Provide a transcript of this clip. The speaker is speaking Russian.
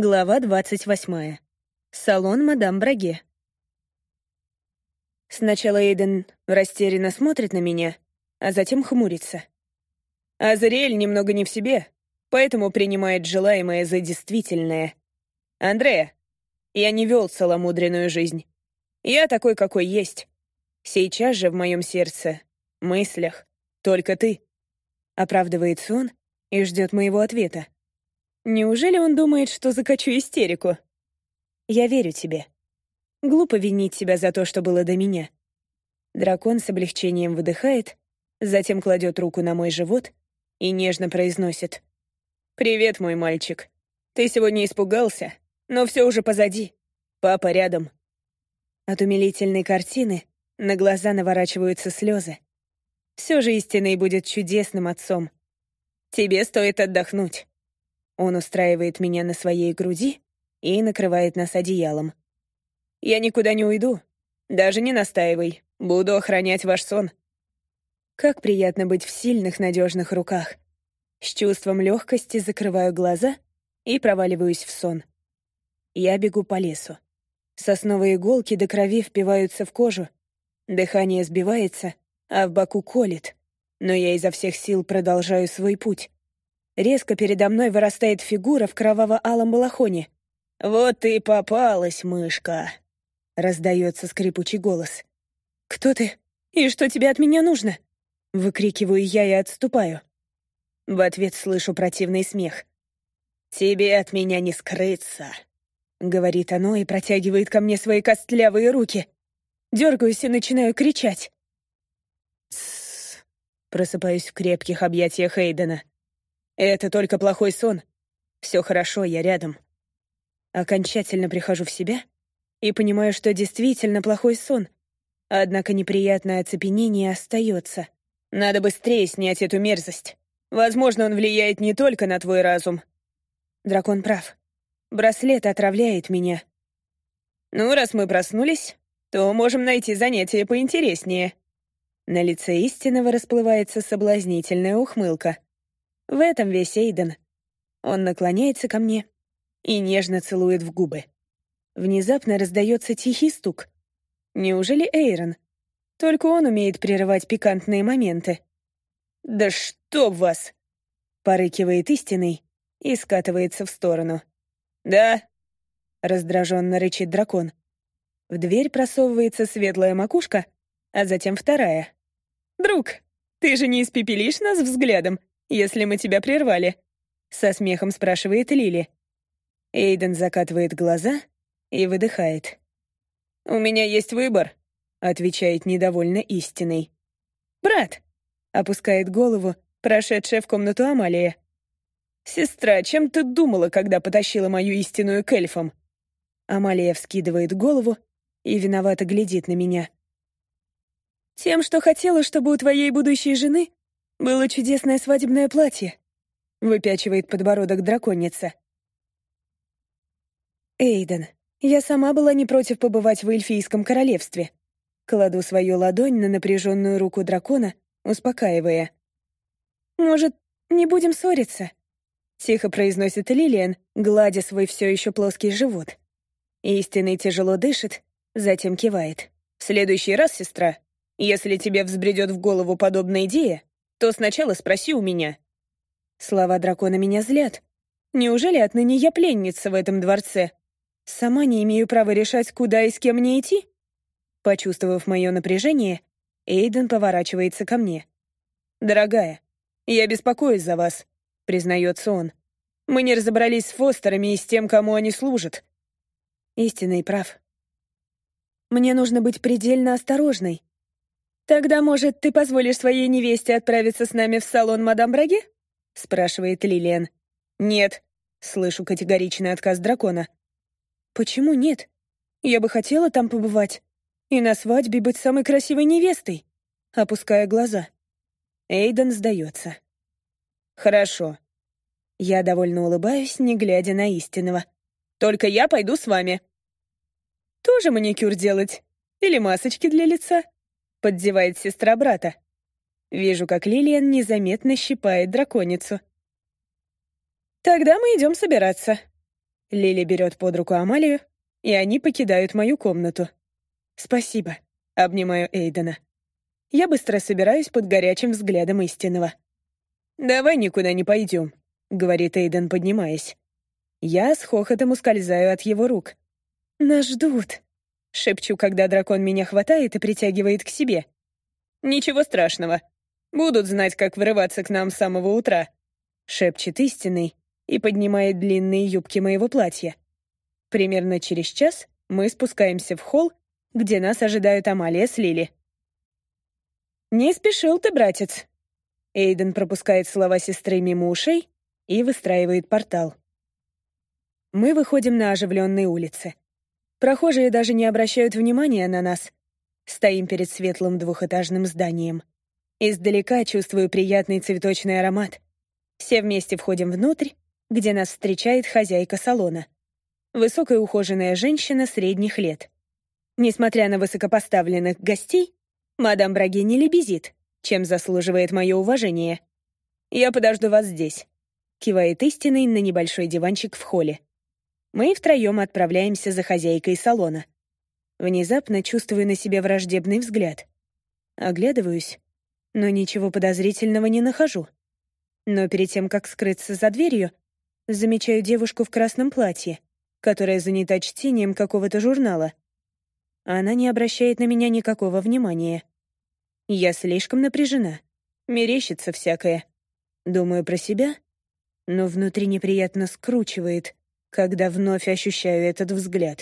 Глава двадцать восьмая. Салон мадам Браге. Сначала Эйден растерянно смотрит на меня, а затем хмурится. Азариэль немного не в себе, поэтому принимает желаемое за действительное. «Андрея, я не вел целомудренную жизнь. Я такой, какой есть. Сейчас же в моем сердце, мыслях, только ты». Оправдывается он и ждет моего ответа. Неужели он думает, что закачу истерику? Я верю тебе. Глупо винить себя за то, что было до меня. Дракон с облегчением выдыхает, затем кладет руку на мой живот и нежно произносит. «Привет, мой мальчик. Ты сегодня испугался, но все уже позади. Папа рядом». От умилительной картины на глаза наворачиваются слезы. Все же истинный будет чудесным отцом. Тебе стоит отдохнуть. Он устраивает меня на своей груди и накрывает нас одеялом. «Я никуда не уйду. Даже не настаивай. Буду охранять ваш сон». Как приятно быть в сильных, надежных руках. С чувством легкости закрываю глаза и проваливаюсь в сон. Я бегу по лесу. Сосновые иголки до крови впиваются в кожу. Дыхание сбивается, а в боку колет. Но я изо всех сил продолжаю свой путь. Резко передо мной вырастает фигура в кроваво-алом балахоне. «Вот и попалась, мышка!» — раздается скрипучий голос. «Кто ты? И что тебе от меня нужно?» Выкрикиваю я и отступаю. В ответ слышу противный смех. «Тебе от меня не скрыться», — говорит оно и протягивает ко мне свои костлявые руки. Дергаюсь и начинаю кричать. «Тссс», — просыпаюсь в крепких объятиях Эйдена. Это только плохой сон. Все хорошо, я рядом. Окончательно прихожу в себя и понимаю, что действительно плохой сон. Однако неприятное оцепенение остается. Надо быстрее снять эту мерзость. Возможно, он влияет не только на твой разум. Дракон прав. Браслет отравляет меня. Ну, раз мы проснулись, то можем найти занятие поинтереснее. На лице истинного расплывается соблазнительная ухмылка. В этом весь Эйден. Он наклоняется ко мне и нежно целует в губы. Внезапно раздается тихий стук. Неужели Эйрон? Только он умеет прерывать пикантные моменты. «Да чтоб вас!» — порыкивает истинный и скатывается в сторону. «Да?» — раздраженно рычит дракон. В дверь просовывается светлая макушка, а затем вторая. «Друг, ты же не испепелишь нас взглядом если мы тебя прервали?» — со смехом спрашивает Лили. Эйден закатывает глаза и выдыхает. «У меня есть выбор», — отвечает недовольно истиной. «Брат!» — опускает голову, прошедшая в комнату Амалия. «Сестра, чем ты думала, когда потащила мою истинную к эльфам?» Амалия вскидывает голову и виновато глядит на меня. «Тем, что хотела, чтобы у твоей будущей жены «Было чудесное свадебное платье», — выпячивает подбородок драконица. «Эйден, я сама была не против побывать в эльфийском королевстве». Кладу свою ладонь на напряженную руку дракона, успокаивая. «Может, не будем ссориться?» — тихо произносит Лилиан, гладя свой все еще плоский живот. Истинный тяжело дышит, затем кивает. «В следующий раз, сестра, если тебе взбредет в голову подобная идея, то сначала спроси у меня». Слова дракона меня злят. Неужели отныне я пленница в этом дворце? Сама не имею права решать, куда и с кем мне идти? Почувствовав мое напряжение, Эйден поворачивается ко мне. «Дорогая, я беспокоюсь за вас», — признается он. «Мы не разобрались с Фостерами и с тем, кому они служат». Истинный прав. Мне нужно быть предельно осторожной, «Тогда, может, ты позволишь своей невесте отправиться с нами в салон мадам Браге?» — спрашивает Лилиан. «Нет», — слышу категоричный отказ дракона. «Почему нет? Я бы хотела там побывать. И на свадьбе быть самой красивой невестой», — опуская глаза. Эйден сдается. «Хорошо». Я довольно улыбаюсь, не глядя на истинного. «Только я пойду с вами». «Тоже маникюр делать? Или масочки для лица?» — поддевает сестра брата. Вижу, как Лилиан незаметно щипает драконицу. «Тогда мы идем собираться». Лили берет под руку Амалию, и они покидают мою комнату. «Спасибо», — обнимаю Эйдена. Я быстро собираюсь под горячим взглядом истинного. «Давай никуда не пойдем», — говорит Эйден, поднимаясь. Я с хохотом ускользаю от его рук. «Нас ждут», — шепчу, когда дракон меня хватает и притягивает к себе. «Ничего страшного. Будут знать, как врываться к нам с самого утра», — шепчет истинный и поднимает длинные юбки моего платья. Примерно через час мы спускаемся в холл, где нас ожидают Амалия с Лили. «Не спешил ты, братец!» Эйден пропускает слова сестры мимо ушей и выстраивает портал. Мы выходим на оживленные улицы. Прохожие даже не обращают внимания на нас. Стоим перед светлым двухэтажным зданием. Издалека чувствую приятный цветочный аромат. Все вместе входим внутрь, где нас встречает хозяйка салона. Высокая ухоженная женщина средних лет. Несмотря на высокопоставленных гостей, Мадам Браги не лебезит, чем заслуживает мое уважение. «Я подожду вас здесь», — кивает истинный на небольшой диванчик в холле. Мы втроем отправляемся за хозяйкой салона. Внезапно чувствую на себе враждебный взгляд. Оглядываюсь, но ничего подозрительного не нахожу. Но перед тем, как скрыться за дверью, замечаю девушку в красном платье, которая занята чтением какого-то журнала. Она не обращает на меня никакого внимания. Я слишком напряжена. Мерещится всякое. Думаю про себя, но внутри неприятно скручивает, когда вновь ощущаю этот взгляд.